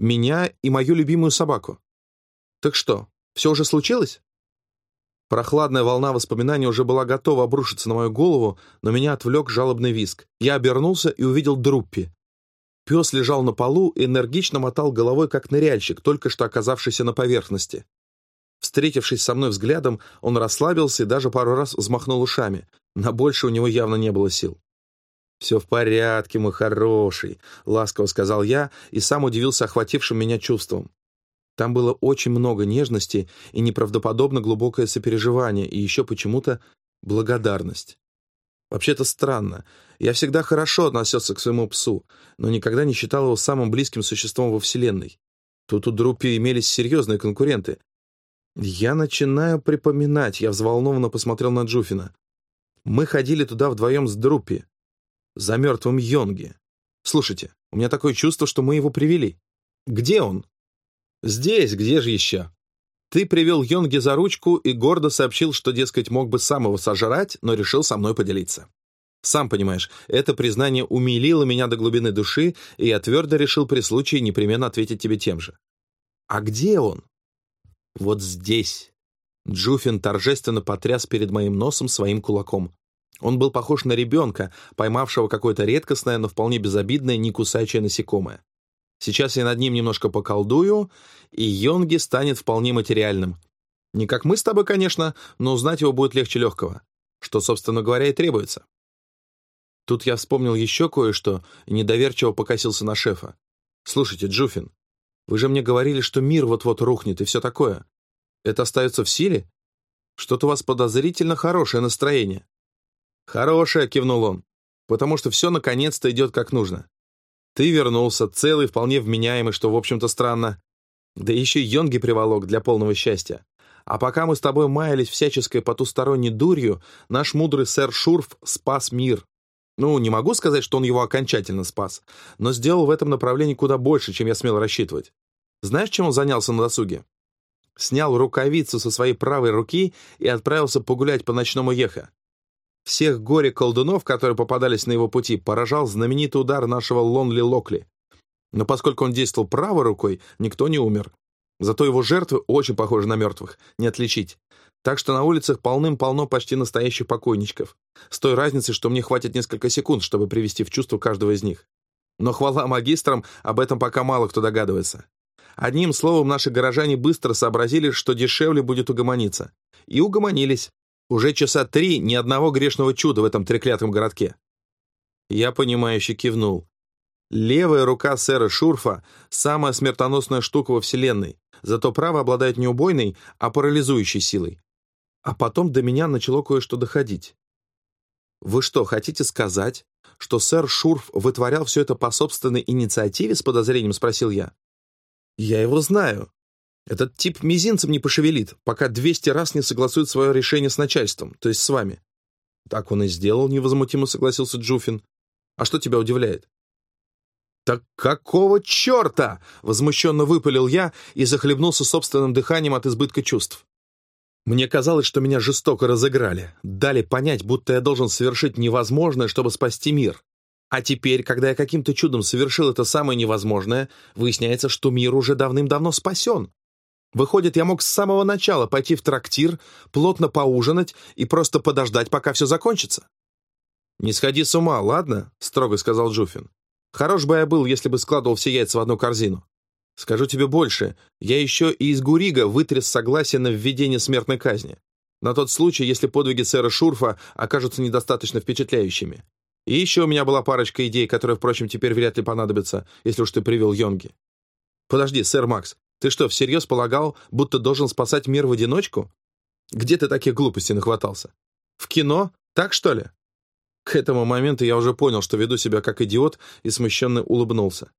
Меня и мою любимую собаку. Так что, все уже случилось? Прохладная волна воспоминаний уже была готова обрушиться на мою голову, но меня отвлек жалобный виск. Я обернулся и увидел Друппи. Пес лежал на полу и энергично мотал головой, как ныряльщик, только что оказавшийся на поверхности. Встретившись со мной взглядом, он расслабился и даже пару раз взмахнул ушами. На больше у него явно не было сил. «Все в порядке, мой хороший», — ласково сказал я и сам удивился охватившим меня чувством. Там было очень много нежности и неправдоподобно глубокое сопереживание, и еще почему-то благодарность. Вообще-то странно. Я всегда хорошо относился к своему псу, но никогда не считал его самым близким существом во Вселенной. Тут у Друппи имелись серьезные конкуренты. Я начинаю припоминать, я взволнованно посмотрел на Джуфина. Мы ходили туда вдвоем с Друппи, за мертвым Йонги. Слушайте, у меня такое чувство, что мы его привели. Где он? «Здесь, где же еще?» «Ты привел Йонги за ручку и гордо сообщил, что, дескать, мог бы сам его сожрать, но решил со мной поделиться. Сам понимаешь, это признание умилило меня до глубины души, и я твердо решил при случае непременно ответить тебе тем же. А где он?» «Вот здесь». Джуфин торжественно потряс перед моим носом своим кулаком. Он был похож на ребенка, поймавшего какое-то редкостное, но вполне безобидное, не кусающее насекомое. Сейчас я над ним немножко поколдую, и Йонги станет вполне материальным. Не как мы с тобой, конечно, но узнать его будет легче легкого, что, собственно говоря, и требуется. Тут я вспомнил еще кое-что и недоверчиво покосился на шефа. «Слушайте, Джуфин, вы же мне говорили, что мир вот-вот рухнет и все такое. Это остается в силе? Что-то у вас подозрительно хорошее настроение». «Хорошее», — кивнул он, «потому что все наконец-то идет как нужно. Ты вернулся, целый, вполне вменяемый, что, в общем-то, странно. Да еще Йонги приволок для полного счастья. А пока мы с тобой маялись всяческой потусторонней дурью, наш мудрый сэр Шурф спас мир. Ну, не могу сказать, что он его окончательно спас, но сделал в этом направлении куда больше, чем я смел рассчитывать. Знаешь, чем он занялся на досуге? Снял рукавицу со своей правой руки и отправился погулять по ночному Еха. Всех горе-колдунов, которые попадались на его пути, поражал знаменитый удар нашего Лонли Локли. Но поскольку он действовал правой рукой, никто не умер. Зато его жертвы очень похожи на мертвых, не отличить. Так что на улицах полным-полно почти настоящих покойничков. С той разницей, что мне хватит несколько секунд, чтобы привести в чувство каждого из них. Но хвала магистрам, об этом пока мало кто догадывается. Одним словом, наши горожане быстро сообразили, что дешевле будет угомониться. И угомонились. Уже часа три ни одного грешного чуда в этом треклятом городке. Я понимающе кивнул. Левая рука сэра Шурфа — самая смертоносная штука во Вселенной, зато право обладает не убойной, а парализующей силой. А потом до меня начало кое-что доходить. «Вы что, хотите сказать, что сэр Шурф вытворял все это по собственной инициативе?» — с подозрением спросил я. «Я его знаю. Этот тип мизинцем не пошевелит, пока 200 раз не согласует свое решение с начальством, то есть с вами. Так он и сделал, невозмутимо согласился Джуфин. А что тебя удивляет? «Так какого черта?» — возмущенно выпалил я и захлебнулся собственным дыханием от избытка чувств. Мне казалось, что меня жестоко разыграли, дали понять, будто я должен совершить невозможное, чтобы спасти мир. А теперь, когда я каким-то чудом совершил это самое невозможное, выясняется, что мир уже давным-давно спасен. Выходит, я мог с самого начала пойти в трактир, плотно поужинать и просто подождать, пока все закончится. «Не сходи с ума, ладно?» — строго сказал Джуфин. «Хорош бы я был, если бы складывал все яйца в одну корзину. Скажу тебе больше, я еще и из Гурига вытряс согласие на введение смертной казни. На тот случай, если подвиги сэра Шурфа окажутся недостаточно впечатляющими. И еще у меня была парочка идей, которые, впрочем, теперь вряд ли понадобятся, если уж ты привел Йонги. Подожди, сэр Макс, ты что, всерьез полагал, будто должен спасать мир в одиночку? Где ты таких глупостей нахватался? В кино? Так, что ли?» К этому моменту я уже понял, что веду себя как идиот, и смущенно улыбнулся.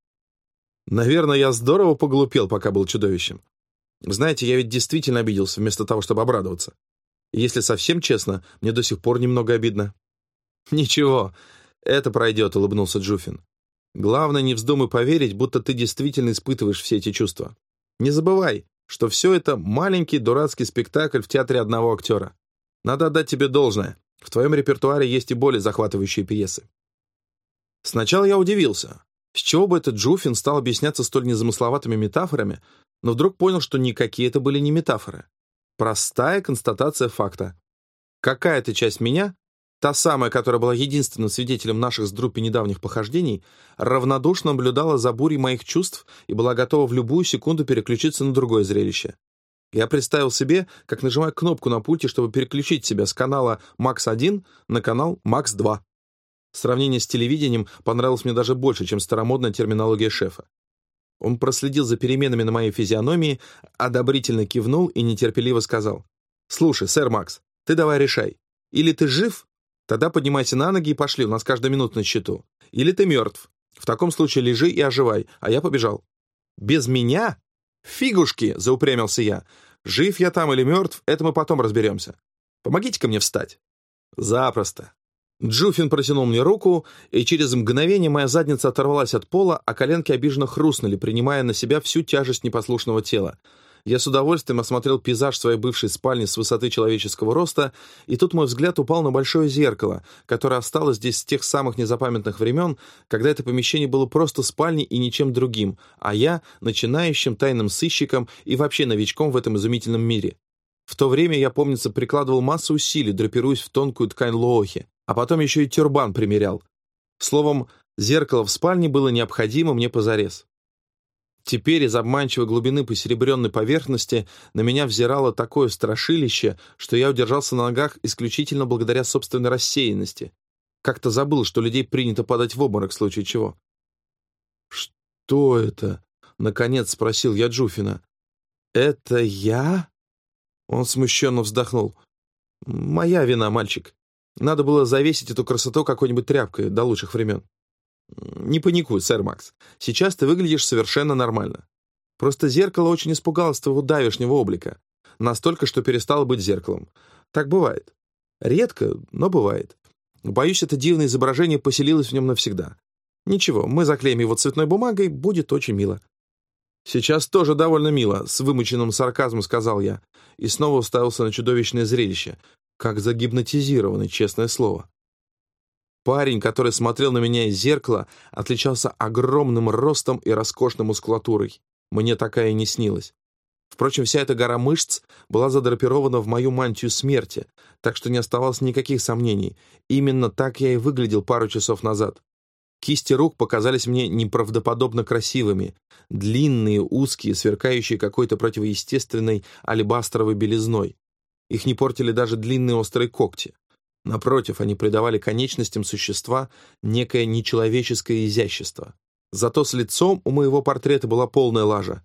Наверное, я здорово поглупел, пока был чудовищем. Знаете, я ведь действительно обиделся, вместо того, чтобы обрадоваться. Если совсем честно, мне до сих пор немного обидно. «Ничего, это пройдет», — улыбнулся Джуфин. «Главное, не вздумай поверить, будто ты действительно испытываешь все эти чувства. Не забывай, что все это маленький дурацкий спектакль в театре одного актера. Надо отдать тебе должное. В твоем репертуаре есть и более захватывающие пьесы. Сначала я удивился. С чего бы этот Джуфин стал объясняться столь незамысловатыми метафорами, но вдруг понял, что никакие это были не метафоры. Простая констатация факта. Какая-то часть меня, та самая, которая была единственным свидетелем наших с Друппи недавних похождений, равнодушно наблюдала за бурей моих чувств и была готова в любую секунду переключиться на другое зрелище. Я представил себе, как нажимаю кнопку на пульте, чтобы переключить себя с канала «Макс-1» на канал «Макс-2». Сравнение с телевидением понравилось мне даже больше, чем старомодная терминология шефа. Он проследил за переменами на моей физиономии, одобрительно кивнул и нетерпеливо сказал. «Слушай, сэр Макс, ты давай решай. Или ты жив? Тогда поднимайся на ноги и пошли, у нас каждая минута на счету. Или ты мертв. В таком случае лежи и оживай, а я побежал». «Без меня? Фигушки!» — заупрямился я. «Жив я там или мертв, это мы потом разберемся. Помогите-ка мне встать». «Запросто. Джуфин протянул мне руку, и через мгновение моя задница оторвалась от пола, а коленки обиженно хрустнули, принимая на себя всю тяжесть непослушного тела. Я с удовольствием осмотрел пейзаж своей бывшей спальни с высоты человеческого роста, и тут мой взгляд упал на большое зеркало, которое осталось здесь с тех самых незапамятных времен, когда это помещение было просто спальней и ничем другим, а я — начинающим тайным сыщиком и вообще новичком в этом изумительном мире. В то время я, помнится, прикладывал массу усилий, драпируясь в тонкую ткань лоохи, а потом еще и тюрбан примерял. Словом, зеркало в спальне было необходимо мне позарез. Теперь из обманчивой глубины посеребренной поверхности на меня взирало такое страшилище, что я удержался на ногах исключительно благодаря собственной рассеянности. Как-то забыл, что людей принято падать в обморок в случае чего. «Что это?» — наконец спросил я Джуфина. «Это я?» Он смущенно вздохнул. «Моя вина, мальчик. Надо было завесить эту красоту какой-нибудь тряпкой до лучших времен. Не паникуй, сэр Макс. Сейчас ты выглядишь совершенно нормально. Просто зеркало очень испугалось твоего давешнего облика. Настолько, что перестало быть зеркалом. Так бывает. Редко, но бывает. Боюсь, это дивное изображение поселилось в нем навсегда. Ничего, мы заклеим его цветной бумагой, будет очень мило. Сейчас тоже довольно мило, с вымученным сарказмом сказал я, и снова уставился на чудовищное зрелище, как загипнотизированный, честное слово. Парень, который смотрел на меня из зеркала, отличался огромным ростом и роскошной мускулатурой. Мне такая не снилась. Впрочем, вся эта гора мышц была задрапирована в мою мантию смерти, так что не оставалось никаких сомнений. Именно так я и выглядел пару часов назад. Кисти рук показались мне неправдоподобно красивыми, длинные, узкие, сверкающие какой-то противоестественной алебастровой белизной. Их не портили даже длинные острые когти. Напротив, они придавали конечностям существа некое нечеловеческое изящество. Зато с лицом у моего портрета была полная лажа.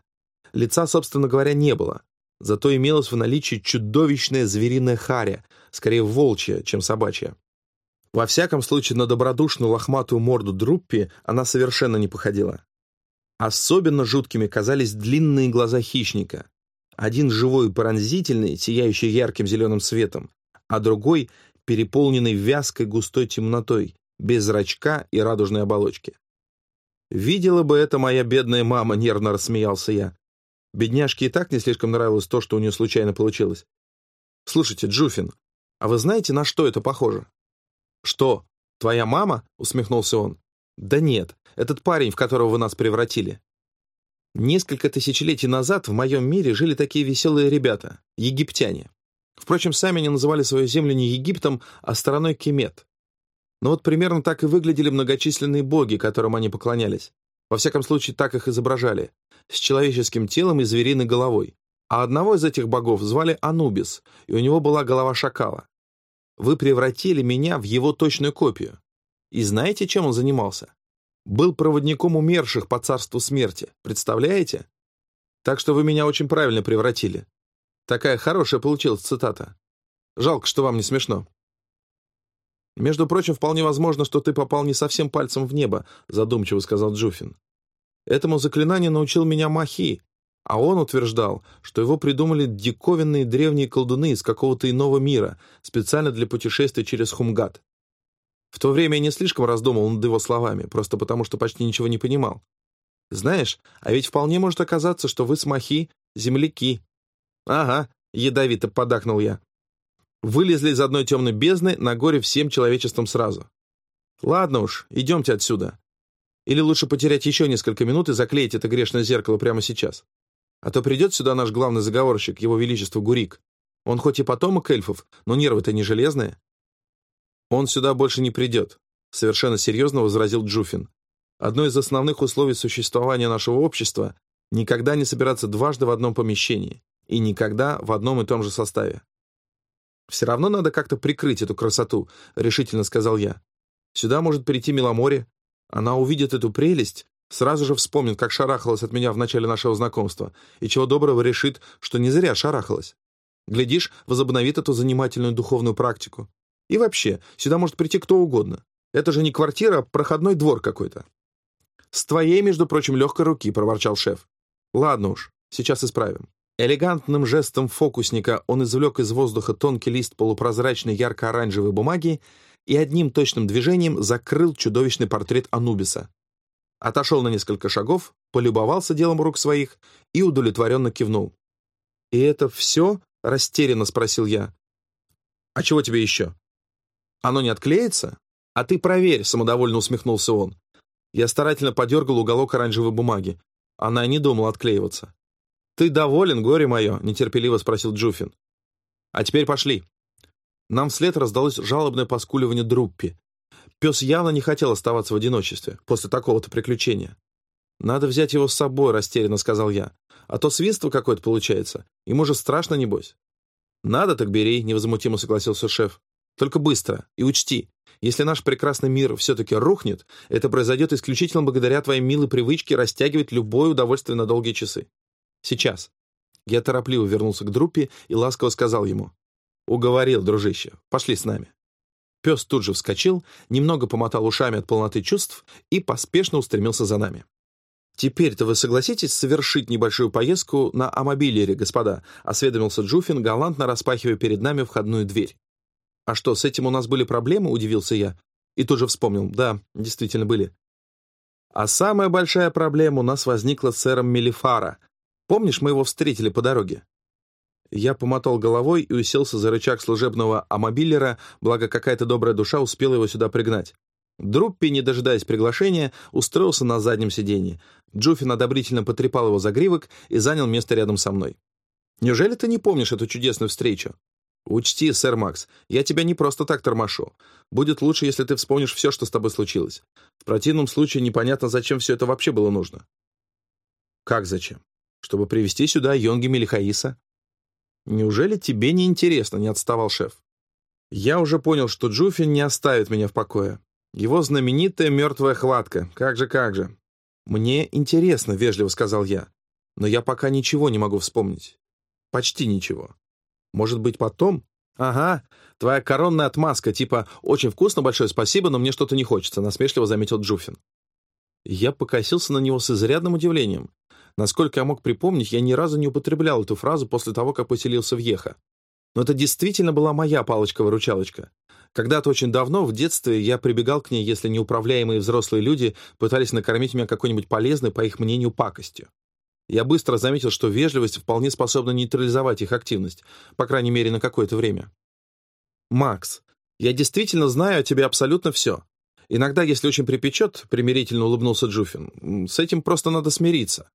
Лица, собственно говоря, не было. Зато имелось в наличии чудовищная звериная харя, скорее волчья, чем собачья. Во всяком случае, на добродушную лохматую морду Друппи она совершенно не походила. Особенно жуткими казались длинные глаза хищника. Один живой и пронзительный, сияющий ярким зеленым светом, а другой переполненный вязкой густой темнотой, без зрачка и радужной оболочки. «Видела бы это моя бедная мама», — нервно рассмеялся я. Бедняжке и так не слишком нравилось то, что у нее случайно получилось. «Слушайте, Джуфин, а вы знаете, на что это похоже?» «Что, твоя мама?» — усмехнулся он. «Да нет, этот парень, в которого вы нас превратили. Несколько тысячелетий назад в моем мире жили такие веселые ребята, египтяне. Впрочем, сами они называли свою землю не Египтом, а стороной Кемет. Но вот примерно так и выглядели многочисленные боги, которым они поклонялись. Во всяком случае, так их изображали, с человеческим телом и звериной головой. А одного из этих богов звали Анубис, и у него была голова шакала. Вы превратили меня в его точную копию. И знаете, чем он занимался? Был проводником умерших по царству смерти. Представляете? Так что вы меня очень правильно превратили. Такая хорошая получилась цитата. Жалко, что вам не смешно. Между прочим, вполне возможно, что ты попал не совсем пальцем в небо, задумчиво сказал Джуфин. Этому заклинанию научил меня Махи, а он утверждал, что его придумали диковинные древние колдуны из какого-то иного мира, специально для путешествия через Хумгат. В то время я не слишком раздумывал над его словами, просто потому что почти ничего не понимал. Знаешь, а ведь вполне может оказаться, что вы с Махи — земляки. Ага, ядовито подахнул я. Вылезли из одной темной бездны на горе всем человечеством сразу. Ладно уж, идемте отсюда. Или лучше потерять еще несколько минут и заклеить это грешное зеркало прямо сейчас? А то придет сюда наш главный заговорщик, его величество Гурик. Он хоть и потомок эльфов, но нервы-то не железные. Он сюда больше не придет, совершенно серьезно возразил Джуфин. Одно из основных условий существования нашего общества — никогда не собираться дважды в одном помещении и никогда в одном и том же составе. «Все равно надо как-то прикрыть эту красоту», — решительно сказал я. «Сюда может прийти Миломоре, она увидит эту прелесть, сразу же вспомнит, как шарахалась от меня в начале нашего знакомства, и чего доброго решит, что не зря шарахалась. Глядишь, возобновит эту занимательную духовную практику. И вообще, сюда может прийти кто угодно. Это же не квартира, а проходной двор какой-то. «С твоей, между прочим, легкой руки», — проворчал шеф. «Ладно уж, сейчас исправим». Элегантным жестом фокусника он извлек из воздуха тонкий лист полупрозрачной ярко-оранжевой бумаги и одним точным движением закрыл чудовищный портрет Анубиса. Отошел на несколько шагов, полюбовался делом рук своих и удовлетворенно кивнул. «И это все?» — растерянно спросил я. «А чего тебе еще?» «Оно не отклеится?» «А ты проверь», — самодовольно усмехнулся он. Я старательно подергал уголок оранжевой бумаги. Она не думала отклеиваться. «Ты доволен, горе мое?» — нетерпеливо спросил Джуфин. «А теперь пошли». Нам вслед раздалось жалобное поскуливание Друппи. Пес явно не хотел оставаться в одиночестве после такого-то приключения. «Надо взять его с собой», — растерянно сказал я. «А то свинство какое-то получается. Ему же страшно, небось». «Надо, так бери», — невозмутимо согласился шеф. «Только быстро. И учти, если наш прекрасный мир все-таки рухнет, это произойдет исключительно благодаря твоей милой привычке растягивать любое удовольствие на долгие часы. Сейчас». Я торопливо вернулся к Друппи и ласково сказал ему. «Уговорил, дружище. Пошли с нами». Пес тут же вскочил, немного помотал ушами от полноты чувств и поспешно устремился за нами. «Теперь-то вы согласитесь совершить небольшую поездку на амобилере, господа?» — осведомился Джуфин, галантно распахивая перед нами входную дверь. «А что, с этим у нас были проблемы?» — удивился я. И тут же вспомнил. Да, действительно были. А самая большая проблема у нас возникла с сэром Мелифара. Помнишь, мы его встретили по дороге? Я помотал головой и уселся за рычаг служебного амобилера, благо какая-то добрая душа успела его сюда пригнать. Друппи, не дожидаясь приглашения, устроился на заднем сиденье. Джуфин одобрительно потрепал его за гривок и занял место рядом со мной. «Неужели ты не помнишь эту чудесную встречу?» «Учти, сэр Макс, я тебя не просто так тормошу. Будет лучше, если ты вспомнишь все, что с тобой случилось. В противном случае непонятно, зачем все это вообще было нужно». «Как зачем? Чтобы привести сюда Йонги Мелихаиса?» «Неужели тебе не интересно?» — не отставал шеф. Я уже понял, что Джуфин не оставит меня в покое. Его знаменитая мертвая хватка. Как же, как же. «Мне интересно», — вежливо сказал я. «Но я пока ничего не могу вспомнить. Почти ничего. Может быть, потом?» «Ага, твоя коронная отмазка, типа «очень вкусно, большое спасибо, но мне что-то не хочется», — насмешливо заметил Джуфин. Я покосился на него с изрядным удивлением. Насколько я мог припомнить, я ни разу не употреблял эту фразу после того, как поселился в Еха. Но это действительно была моя палочка-выручалочка. Когда-то очень давно, в детстве, я прибегал к ней, если неуправляемые взрослые люди пытались накормить меня какой-нибудь полезной, по их мнению, пакостью. Я быстро заметил, что вежливость вполне способна нейтрализовать их активность, по крайней мере, на какое-то время. «Макс, я действительно знаю о тебе абсолютно все. Иногда, если очень припечет, — примирительно улыбнулся Джуфин, — с этим просто надо смириться.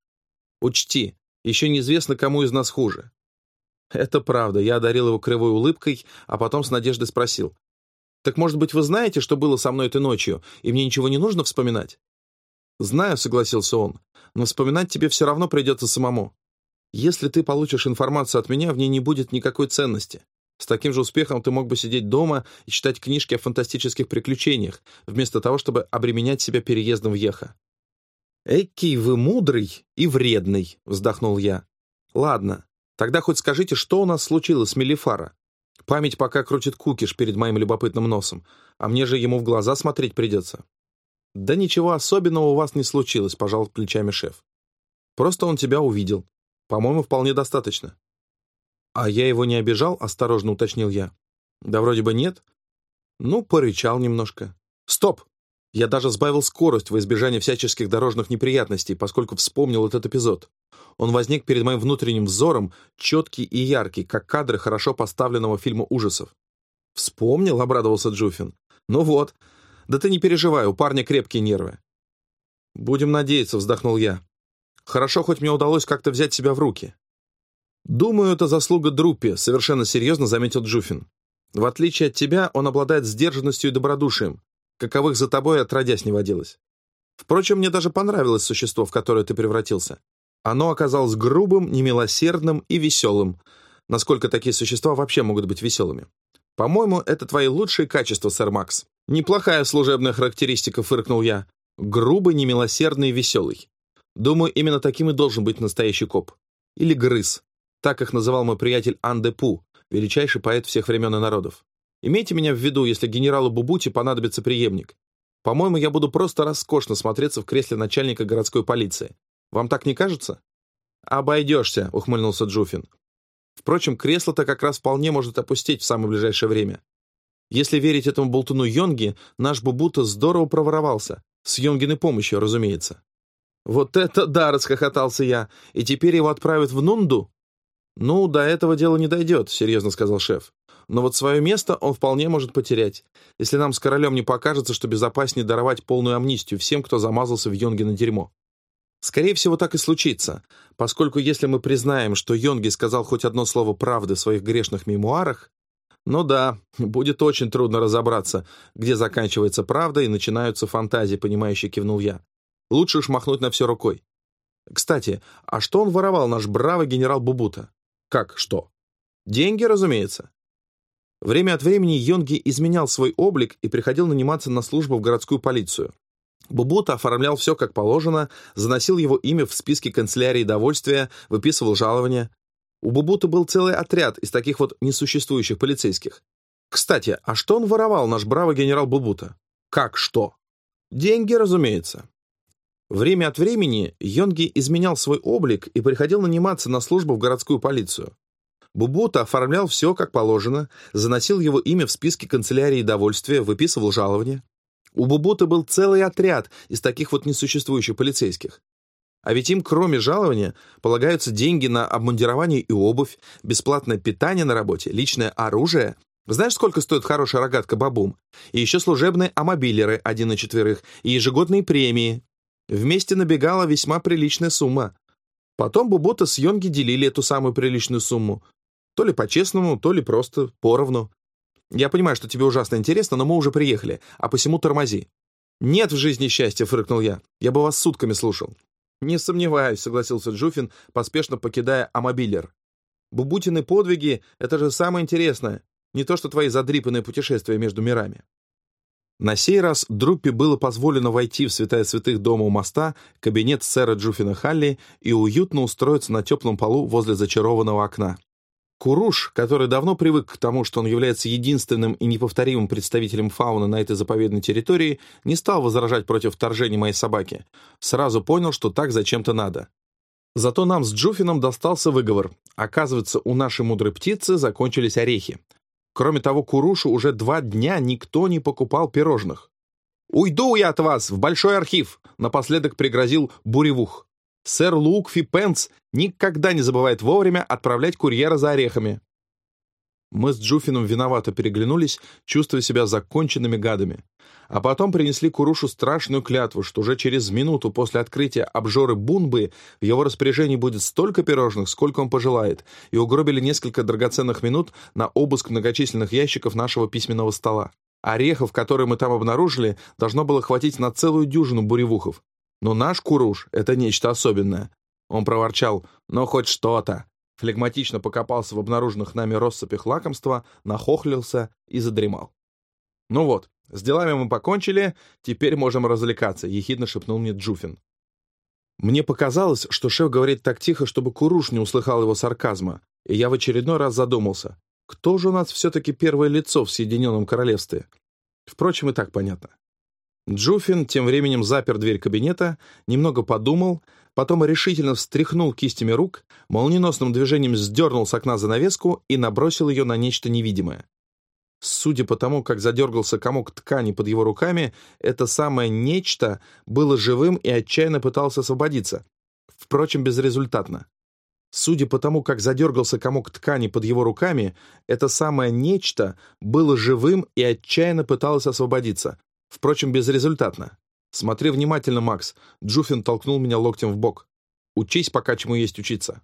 Учти, еще неизвестно, кому из нас хуже. Это правда, я одарил его кривой улыбкой, а потом с надеждой спросил. «Так, может быть, вы знаете, что было со мной этой ночью, и мне ничего не нужно вспоминать?» «Знаю», — согласился он, — «но вспоминать тебе все равно придется самому. Если ты получишь информацию от меня, в ней не будет никакой ценности. С таким же успехом ты мог бы сидеть дома и читать книжки о фантастических приключениях, вместо того, чтобы обременять себя переездом в Еха. «Экий вы мудрый и вредный», — вздохнул я. «Ладно, тогда хоть скажите, что у нас случилось с Мелифара? Память пока крутит кукиш перед моим любопытным носом, а мне же ему в глаза смотреть придется». «Да ничего особенного у вас не случилось», — пожал плечами шеф. «Просто он тебя увидел. По-моему, вполне достаточно». «А я его не обижал?» — осторожно уточнил я. «Да вроде бы нет». «Ну, порычал немножко». «Стоп!» Я даже сбавил скорость во избежание всяческих дорожных неприятностей, поскольку вспомнил этот эпизод. Он возник перед моим внутренним взором, четкий и яркий, как кадры хорошо поставленного фильма ужасов. «Вспомнил?» — обрадовался Джуфин. «Ну вот. Да ты не переживай, у парня крепкие нервы». «Будем надеяться», — вздохнул я. «Хорошо, хоть мне удалось как-то взять себя в руки». «Думаю, это заслуга Друппи», — совершенно серьезно заметил Джуфин. «В отличие от тебя, он обладает сдержанностью и добродушием, каковых за тобой отродясь не водилось. Впрочем, мне даже понравилось существо, в которое ты превратился. Оно оказалось грубым, немилосердным и веселым, насколько такие существа вообще могут быть веселыми. По-моему, это твои лучшие качества, сэр Макс. Неплохая служебная характеристика, фыркнул я. Грубый, немилосердный и веселый. Думаю, именно таким и должен быть настоящий коп. Или грыз. Так их называл мой приятель Анде Пу, величайший поэт всех времен и народов. Имейте меня в виду, если генералу Бубути понадобится преемник. По-моему, я буду просто роскошно смотреться в кресле начальника городской полиции. Вам так не кажется? «Обойдешься», — ухмыльнулся Джуфин. Впрочем, кресло-то как раз вполне может опустить в самое ближайшее время. Если верить этому болтуну Йонги, наш Бубута здорово проворовался. С Йонгиной помощью, разумеется. «Вот это да!» — расхохотался я. «И теперь его отправят в Нунду?» «Ну, до этого дела не дойдет», — серьезно сказал шеф. «Но вот свое место он вполне может потерять, если нам с королем не покажется, что безопаснее даровать полную амнистию всем, кто замазался в Йонгино дерьмо. Скорее всего, так и случится, поскольку если мы признаем, что Йонги сказал хоть одно слово правды в своих грешных мемуарах, ну да, будет очень трудно разобраться, где заканчивается правда и начинаются фантазии, понимающий кивнул я. Лучше уж махнуть на все рукой. Кстати, а что он воровал, наш бравый генерал Бубута? Как что? Деньги, разумеется. Время от времени Йонги изменял свой облик и приходил наниматься на службу в городскую полицию. Бубута оформлял все как положено, заносил его имя в списки канцелярии довольствия, выписывал жалования. У Бубута был целый отряд из таких вот несуществующих полицейских. Кстати, а что он воровал, наш бравый генерал Бубута? Как что? Деньги, разумеется. Время от времени Йонги изменял свой облик и приходил наниматься на службу в городскую полицию. Бубута оформлял все как положено, заносил его имя в списки канцелярии довольствия, выписывал жалования. У Бубута был целый отряд из таких вот несуществующих полицейских. А ведь им, кроме жалования, полагаются деньги на обмундирование и обувь, бесплатное питание на работе, личное оружие. Знаешь, сколько стоит хорошая рогатка бабум? И еще служебные амобилеры один на четверых, и ежегодные премии. Вместе набегала весьма приличная сумма. Потом Бубута с Йонги делили эту самую приличную сумму. То ли по-честному, то ли просто поровну. Я понимаю, что тебе ужасно интересно, но мы уже приехали, а посему тормози». «Нет в жизни счастья», — фыркнул я. «Я бы вас сутками слушал». «Не сомневаюсь», — согласился Джуфин, поспешно покидая амобилер. «Бубутины подвиги — это же самое интересное, не то что твои задрипанные путешествия между мирами». На сей раз Друппе было позволено войти в святая святых дома у моста, кабинет сэра Джуфина Халли и уютно устроиться на теплом полу возле зачарованного окна. Куруш, который давно привык к тому, что он является единственным и неповторимым представителем фауны на этой заповедной территории, не стал возражать против вторжения моей собаки. Сразу понял, что так зачем-то надо. Зато нам с Джуфином достался выговор. Оказывается, у нашей мудрой птицы закончились орехи. Кроме того, Курушу уже два дня никто не покупал пирожных. «Уйду я от вас в большой архив!» — напоследок пригрозил Буревух. Сэр Лукфи Пенс никогда не забывает вовремя отправлять курьера за орехами. Мы с Джуфином виновато переглянулись, чувствуя себя законченными гадами. А потом принесли Курушу страшную клятву, что уже через минуту после открытия обжоры Бунбы в его распоряжении будет столько пирожных, сколько он пожелает, и угробили несколько драгоценных минут на обыск многочисленных ящиков нашего письменного стола. Орехов, которые мы там обнаружили, должно было хватить на целую дюжину буревухов. Но наш Куруш — это нечто особенное. Он проворчал «Ну, хоть что-то». Флегматично покопался в обнаруженных нами россыпях лакомства, нахохлился и задремал. «Ну вот, с делами мы покончили, теперь можем развлекаться», — ехидно шепнул мне Джуфин. Мне показалось, что шеф говорит так тихо, чтобы Куруш не услыхал его сарказма, и я в очередной раз задумался, кто же у нас все-таки первое лицо в Соединенном Королевстве? Впрочем, и так понятно. Джуфин тем временем запер дверь кабинета, немного подумал, потом решительно встряхнул кистями рук, молниеносным движением сдернул с окна занавеску и набросил ее на нечто невидимое. Судя по тому, как задергался комок ткани под его руками, это самое «нечто» было живым и отчаянно пытался освободиться. Впрочем, безрезультатно. Судя по тому, как задергался комок ткани под его руками, это самое «нечто» было живым и отчаянно пыталось освободиться. Впрочем, безрезультатно. Смотри внимательно, Макс. Джуфин толкнул меня локтем в бок. Учись, пока чему есть учиться.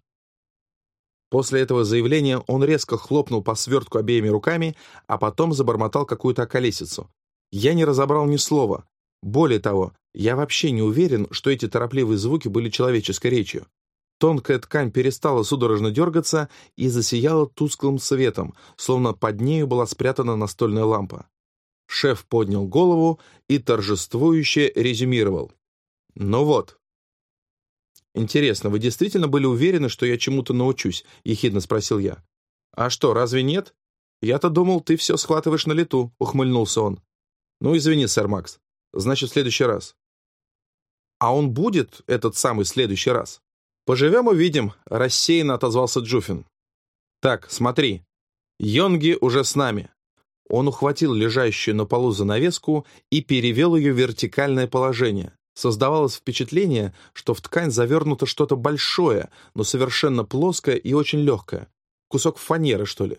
После этого заявления он резко хлопнул по свертку обеими руками, а потом забормотал какую-то околесицу. Я не разобрал ни слова. Более того, я вообще не уверен, что эти торопливые звуки были человеческой речью. Тонкая ткань перестала судорожно дергаться и засияла тусклым светом, словно под нею была спрятана настольная лампа. Шеф поднял голову и торжествующе резюмировал. «Ну вот». «Интересно, вы действительно были уверены, что я чему-то научусь?» — ехидно спросил я. «А что, разве нет? Я-то думал, ты все схватываешь на лету», — ухмыльнулся он. «Ну, извини, сэр Макс. Значит, в следующий раз». «А он будет, этот самый следующий раз?» «Поживем — увидим», — рассеянно отозвался Джуфин. «Так, смотри. Йонги уже с нами». Он ухватил лежащую на полу занавеску и перевел ее в вертикальное положение. Создавалось впечатление, что в ткань завернуто что-то большое, но совершенно плоское и очень легкое. Кусок фанеры, что ли.